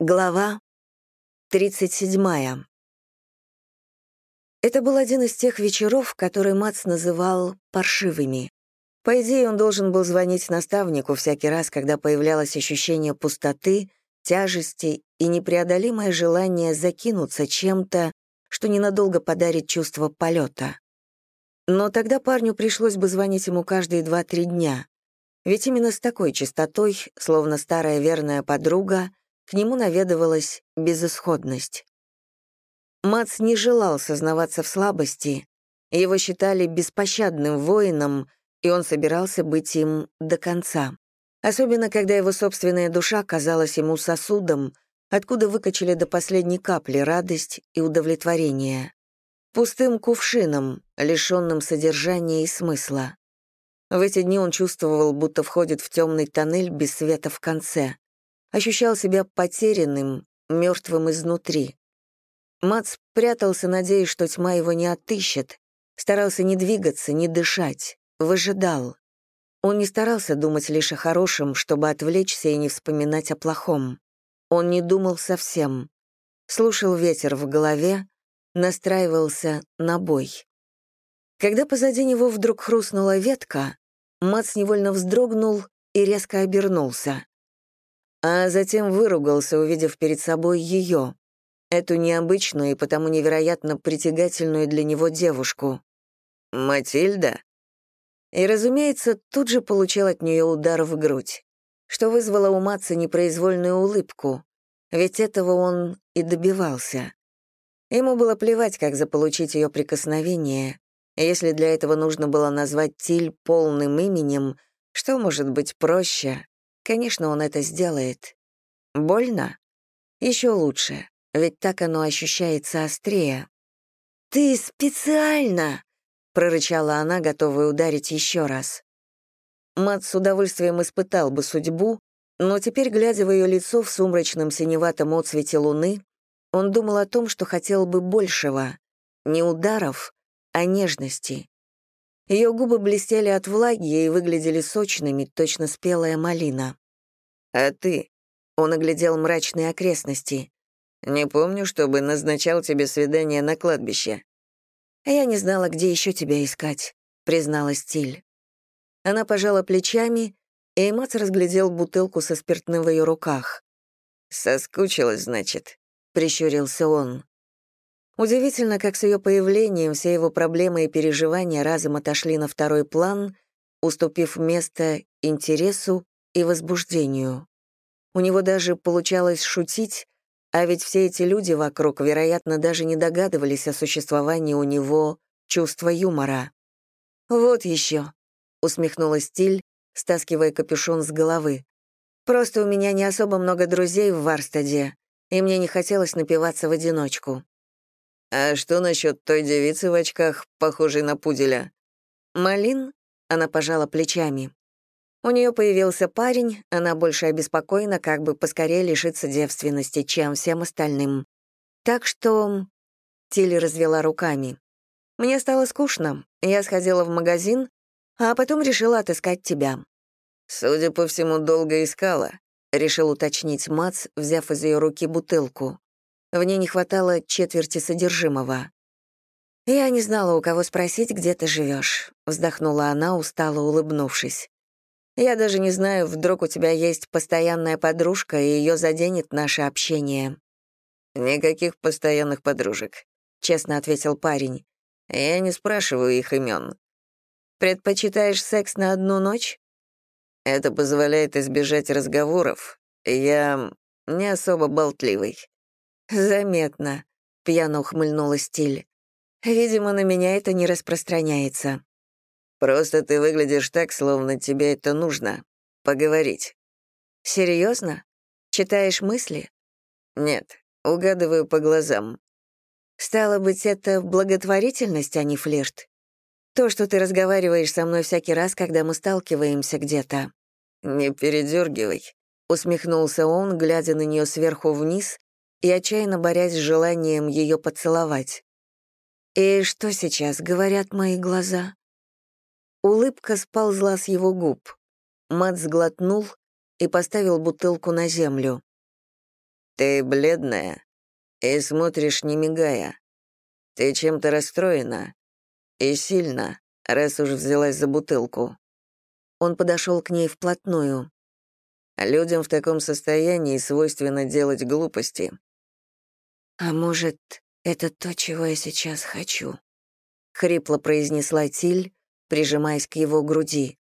Глава 37. Это был один из тех вечеров, которые Мац называл «паршивыми». По идее, он должен был звонить наставнику всякий раз, когда появлялось ощущение пустоты, тяжести и непреодолимое желание закинуться чем-то, что ненадолго подарит чувство полета. Но тогда парню пришлось бы звонить ему каждые два-три дня. Ведь именно с такой частотой, словно старая верная подруга, к нему наведывалась безысходность. Мац не желал сознаваться в слабости, его считали беспощадным воином, и он собирался быть им до конца. Особенно, когда его собственная душа казалась ему сосудом, откуда выкачали до последней капли радость и удовлетворение. Пустым кувшином, лишенным содержания и смысла. В эти дни он чувствовал, будто входит в темный тоннель без света в конце ощущал себя потерянным, мертвым изнутри. Мац прятался, надеясь, что тьма его не отыщет, старался не двигаться, не дышать, выжидал. Он не старался думать лишь о хорошем, чтобы отвлечься и не вспоминать о плохом. Он не думал совсем. Слушал ветер в голове, настраивался на бой. Когда позади него вдруг хрустнула ветка, Мац невольно вздрогнул и резко обернулся а затем выругался, увидев перед собой ее, эту необычную и потому невероятно притягательную для него девушку. «Матильда?» И, разумеется, тут же получил от нее удар в грудь, что вызвало у Матца непроизвольную улыбку, ведь этого он и добивался. Ему было плевать, как заполучить ее прикосновение, если для этого нужно было назвать Тиль полным именем, что может быть проще, Конечно, он это сделает. Больно? Еще лучше, ведь так оно ощущается острее. «Ты специально!» — прорычала она, готовая ударить еще раз. Мат с удовольствием испытал бы судьбу, но теперь, глядя в ее лицо в сумрачном синеватом отсвете луны, он думал о том, что хотел бы большего — не ударов, а нежности. Ее губы блестели от влаги и выглядели сочными, точно спелая малина. «А ты?» — он оглядел мрачные окрестности. «Не помню, чтобы назначал тебе свидание на кладбище». «Я не знала, где еще тебя искать», — призналась Тиль. Она пожала плечами, и Эмац разглядел бутылку со спиртным в ее руках. «Соскучилась, значит», — прищурился он. Удивительно, как с ее появлением все его проблемы и переживания разом отошли на второй план, уступив место интересу и возбуждению. У него даже получалось шутить, а ведь все эти люди вокруг, вероятно, даже не догадывались о существовании у него чувства юмора. «Вот еще», — усмехнулась Тиль, стаскивая капюшон с головы. «Просто у меня не особо много друзей в Варстаде, и мне не хотелось напиваться в одиночку. «А что насчет той девицы в очках, похожей на пуделя?» «Малин?» — она пожала плечами. У нее появился парень, она больше обеспокоена, как бы поскорее лишиться девственности, чем всем остальным. Так что... Тилли развела руками. Мне стало скучно. Я сходила в магазин, а потом решила отыскать тебя. Судя по всему, долго искала, решил уточнить Мац, взяв из ее руки бутылку. В ней не хватало четверти содержимого. «Я не знала, у кого спросить, где ты живешь», — вздохнула она, устало улыбнувшись. «Я даже не знаю, вдруг у тебя есть постоянная подружка, и ее заденет наше общение». «Никаких постоянных подружек», — честно ответил парень. «Я не спрашиваю их имен. «Предпочитаешь секс на одну ночь?» «Это позволяет избежать разговоров. Я не особо болтливый». «Заметно», — пьяно ухмыльнулась Тиль. «Видимо, на меня это не распространяется». «Просто ты выглядишь так, словно тебе это нужно. Поговорить». «Серьезно? Читаешь мысли?» «Нет, угадываю по глазам». «Стало быть, это благотворительность, а не флирт? То, что ты разговариваешь со мной всякий раз, когда мы сталкиваемся где-то». «Не передергивай», — усмехнулся он, глядя на нее сверху вниз и отчаянно борясь с желанием ее поцеловать. «И что сейчас говорят мои глаза?» Улыбка сползла с его губ. Мат сглотнул и поставил бутылку на землю. Ты бледная и смотришь, не мигая. Ты чем-то расстроена. И сильно, раз уж взялась за бутылку. Он подошел к ней вплотную. Людям в таком состоянии свойственно делать глупости. «А может, это то, чего я сейчас хочу?» — хрипло произнесла Тиль, прижимаясь к его груди.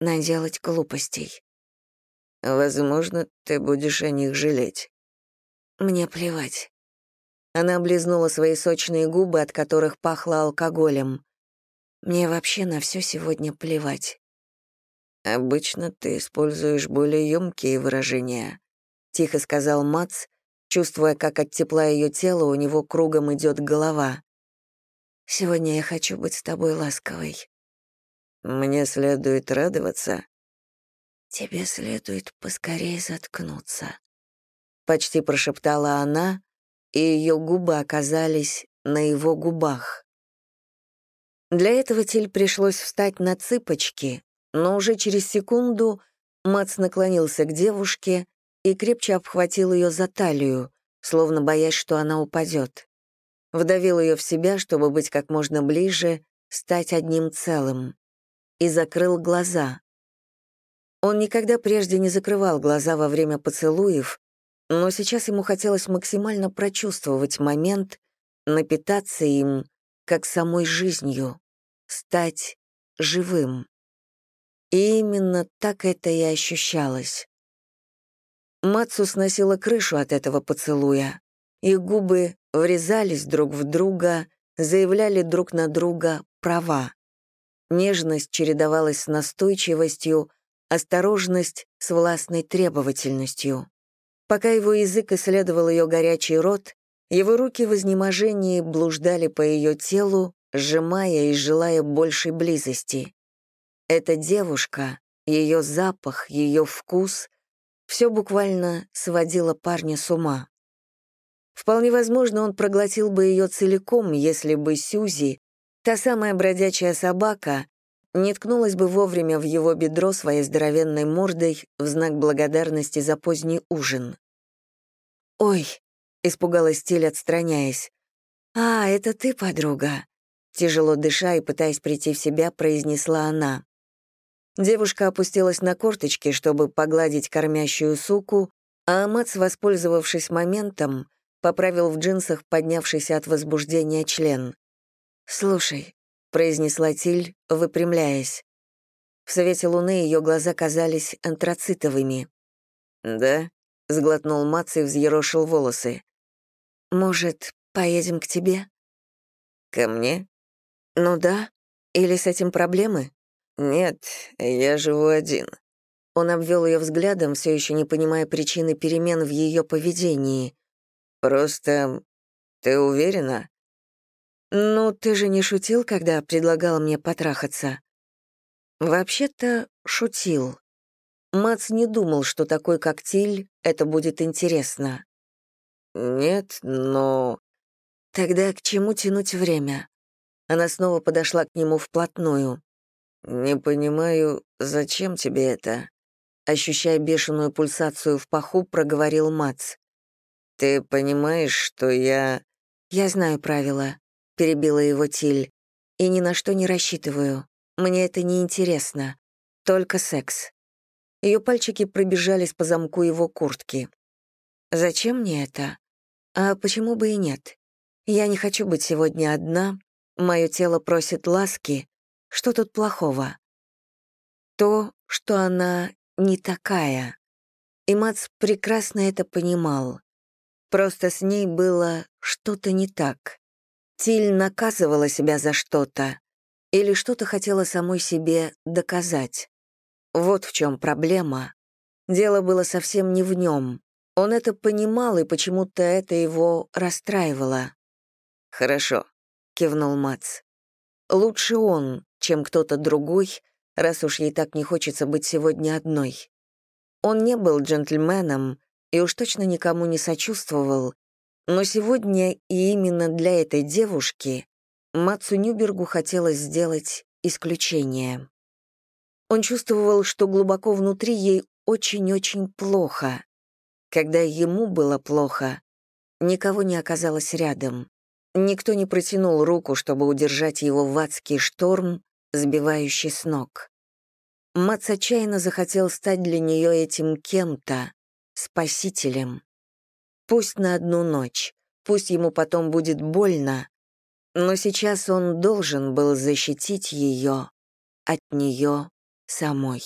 «Наделать глупостей». «Возможно, ты будешь о них жалеть». «Мне плевать». Она облизнула свои сочные губы, от которых пахло алкоголем. «Мне вообще на все сегодня плевать». «Обычно ты используешь более ёмкие выражения», — тихо сказал Мац, чувствуя, как от тепла ее тела у него кругом идет голова. «Сегодня я хочу быть с тобой ласковой». «Мне следует радоваться?» «Тебе следует поскорее заткнуться», — почти прошептала она, и ее губы оказались на его губах. Для этого Тиль пришлось встать на цыпочки, но уже через секунду Мац наклонился к девушке и крепче обхватил ее за талию, словно боясь, что она упадет. Вдавил ее в себя, чтобы быть как можно ближе, стать одним целым. И закрыл глаза. Он никогда прежде не закрывал глаза во время поцелуев, но сейчас ему хотелось максимально прочувствовать момент, напитаться им, как самой жизнью, стать живым. И именно так это и ощущалось. Мацу сносила крышу от этого поцелуя. Их губы врезались друг в друга, заявляли друг на друга права. Нежность чередовалась с настойчивостью, осторожность с властной требовательностью. Пока его язык исследовал ее горячий рот, его руки в изнеможении блуждали по ее телу, сжимая и желая большей близости. Эта девушка, ее запах, ее вкус — все буквально сводило парня с ума. Вполне возможно, он проглотил бы ее целиком, если бы Сюзи, та самая бродячая собака, не ткнулась бы вовремя в его бедро своей здоровенной мордой в знак благодарности за поздний ужин. «Ой», — испугалась Тиль, отстраняясь. «А, это ты, подруга?» Тяжело дыша и пытаясь прийти в себя, произнесла она. Девушка опустилась на корточки, чтобы погладить кормящую суку, а Амац, воспользовавшись моментом, поправил в джинсах поднявшийся от возбуждения член. «Слушай», — произнесла Тиль, выпрямляясь. В свете луны ее глаза казались антрацитовыми. «Да?» — сглотнул Мац и взъерошил волосы. «Может, поедем к тебе?» «Ко мне?» «Ну да. Или с этим проблемы?» «Нет, я живу один». Он обвел ее взглядом, все еще не понимая причины перемен в ее поведении. «Просто... ты уверена?» «Ну, ты же не шутил, когда предлагал мне потрахаться?» «Вообще-то шутил. Мац не думал, что такой коктейль это будет интересно». «Нет, но...» «Тогда к чему тянуть время?» Она снова подошла к нему вплотную. «Не понимаю, зачем тебе это?» Ощущая бешеную пульсацию в паху, проговорил Мац. «Ты понимаешь, что я...» «Я знаю правила», — перебила его Тиль. «И ни на что не рассчитываю. Мне это не интересно. Только секс». Ее пальчики пробежались по замку его куртки. «Зачем мне это? А почему бы и нет? Я не хочу быть сегодня одна, мое тело просит ласки, что тут плохого? То, что она не такая. И Мац прекрасно это понимал. Просто с ней было что-то не так. Тиль наказывала себя за что-то или что-то хотела самой себе доказать. Вот в чем проблема. Дело было совсем не в нем. Он это понимал, и почему-то это его расстраивало. «Хорошо», — кивнул Мац. «Лучше он, чем кто-то другой, раз уж ей так не хочется быть сегодня одной. Он не был джентльменом и уж точно никому не сочувствовал, но сегодня и именно для этой девушки Мацу Нюбергу хотелось сделать исключение. Он чувствовал, что глубоко внутри ей очень-очень плохо. Когда ему было плохо, никого не оказалось рядом. Никто не протянул руку, чтобы удержать его в адский шторм, сбивающий с ног. Мац отчаянно захотел стать для нее этим кем-то, спасителем. Пусть на одну ночь, пусть ему потом будет больно, но сейчас он должен был защитить ее от нее самой.